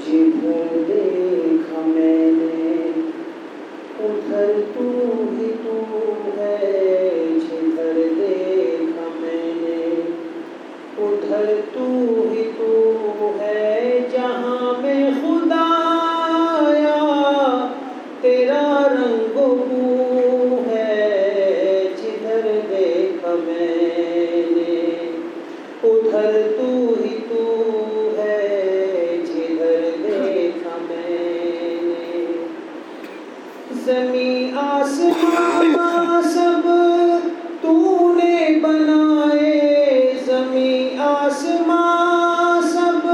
جدھر دیکھا آسمان سب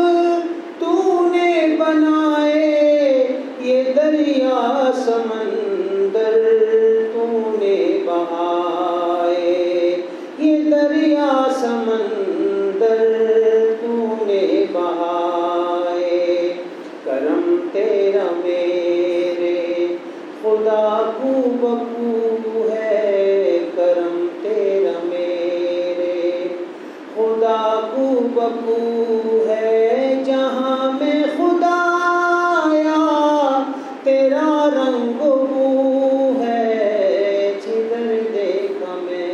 تو نے بنائے یہ دریا سمندر تو نے بہائے۔ یہ دریا سمندر کو ہے، جہاں میں خدا آیا تیرا رنگ بو ہے جدھر دیکھا میں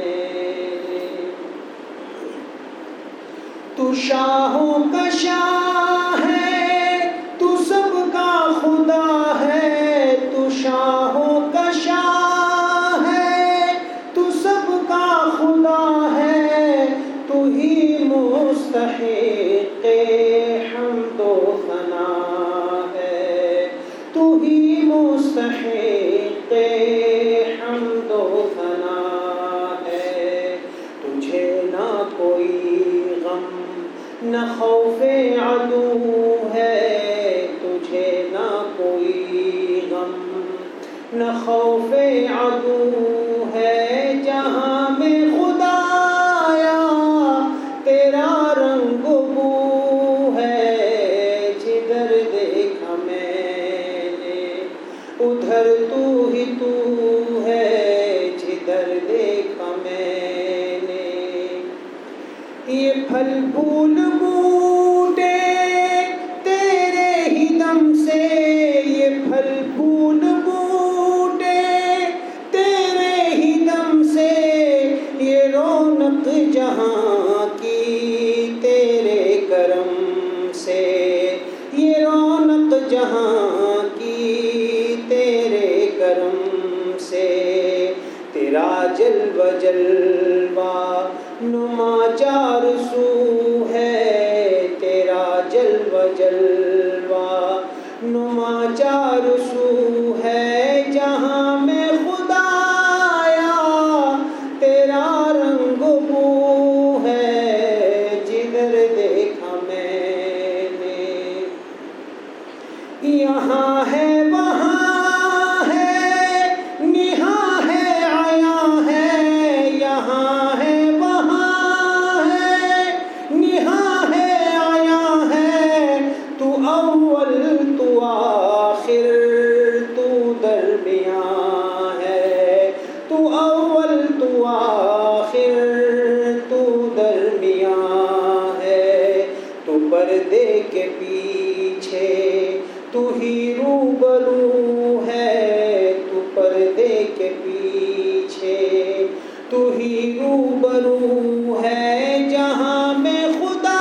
نے۔ تو شاہوں کا شاہ نہ کوئی غم، نہ خوف عدو ہے۔ تجھے نہ کوئی غم، نہ خوف عدو ہے۔ جہاں میں خدا آیا، تیرا رنگ بو ہے۔ جدھر دیکھا میں نے، ادھر تو تو ہے جدھر دیکھا میں نے۔ یہ پھل پھول وجل کے پیچھے تو ہی روبرو ہے تو پردے کے پیچھے تو ہی روبرو ہے جہاں میں خدا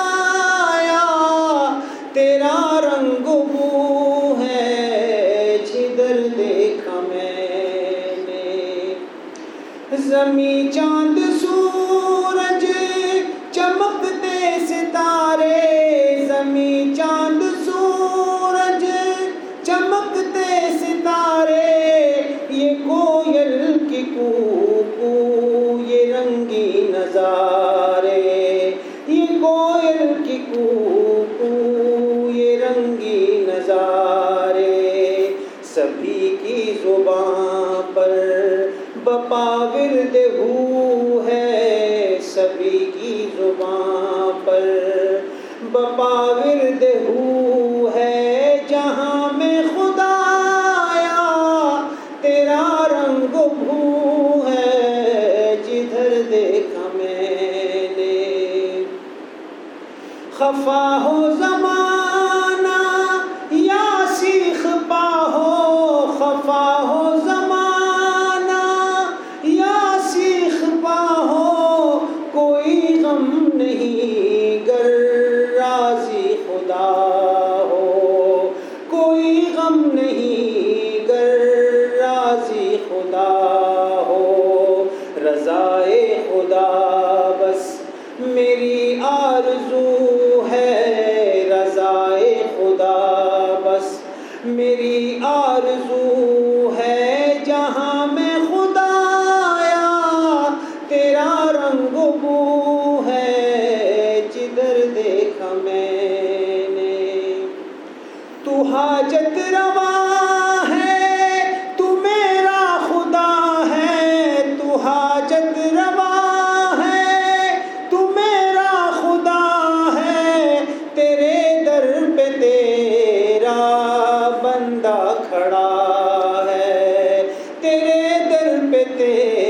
آیا، تیرا رنگ بو ہے جدھر دیکھا میں نے۔ زمیں چاند، سورج چمکتے زباں پر بپاورد ہو ہے سبھی کی زباں پر بپاورد ہو ہے جہاں میں خدا آیا، تیرا رنگ بھو ہے، جدھر دیکھا میں نے۔ خفا ہو زمان تیرا رنگ بو ہے، جدھر دیکھا میں نے۔ تو حاجت روا ہے، تو میرا خدا ہے۔ تو حاجت روا ہے، تو میرا خدا ہے۔ تیرے در پہ تیرا بندہ کھڑا ہے۔ تیرے در پہ تیرا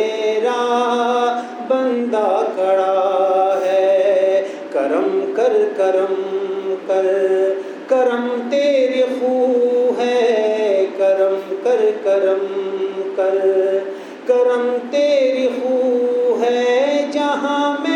بندہ کھڑا ہے۔ کرم کر کرم کر۔ کرم تیرے خو ہے۔ کرم کر کرم کر۔ کرم تیری خو ہے۔ جہاں میں